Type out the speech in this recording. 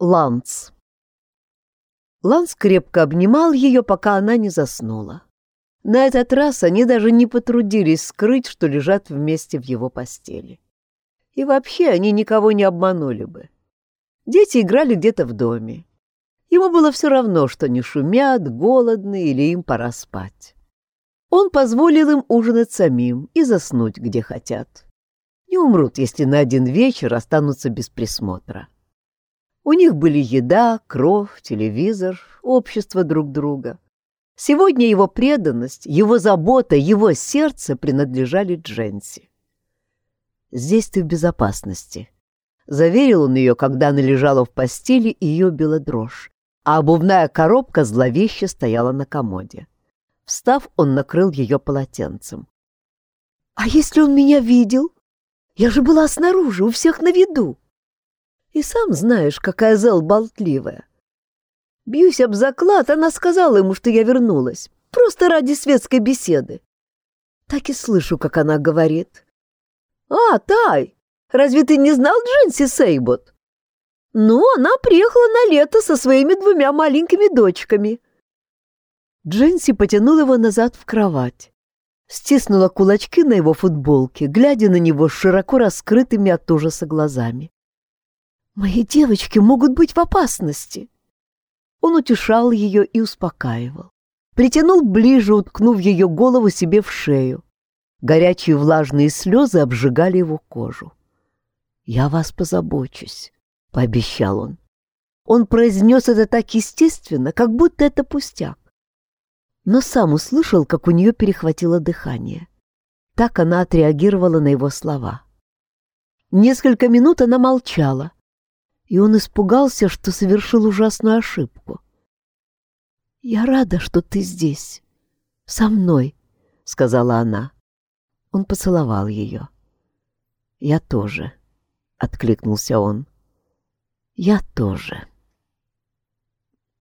Ланс. Ланс крепко обнимал ее, пока она не заснула. На этот раз они даже не потрудились скрыть, что лежат вместе в его постели. И вообще они никого не обманули бы. Дети играли где-то в доме. Ему было все равно, что они шумят, голодны или им пора спать. Он позволил им ужинать самим и заснуть, где хотят. Не умрут, если на один вечер останутся без присмотра. У них были еда, кровь, телевизор, общество друг друга. Сегодня его преданность, его забота, его сердце принадлежали Дженси. «Здесь ты в безопасности», — заверил он ее, когда она лежала в постели, и ее била дрожь, а обувная коробка зловеще стояла на комоде. Встав, он накрыл ее полотенцем. «А если он меня видел? Я же была снаружи, у всех на виду!» И сам знаешь, какая Зел болтливая. Бьюсь об заклад, она сказала ему, что я вернулась. Просто ради светской беседы. Так и слышу, как она говорит. «А, Тай, разве ты не знал Джинси Сейбот?» «Ну, она приехала на лето со своими двумя маленькими дочками». Джинси потянула его назад в кровать. Стиснула кулачки на его футболке, глядя на него широко раскрытыми от ужаса глазами. Мои девочки могут быть в опасности. Он утешал ее и успокаивал. Притянул ближе, уткнув ее голову себе в шею. Горячие влажные слезы обжигали его кожу. «Я вас позабочусь», — пообещал он. Он произнес это так естественно, как будто это пустяк. Но сам услышал, как у нее перехватило дыхание. Так она отреагировала на его слова. Несколько минут она молчала, и он испугался, что совершил ужасную ошибку. «Я рада, что ты здесь, со мной», — сказала она. Он поцеловал ее. «Я тоже», — откликнулся он. «Я тоже».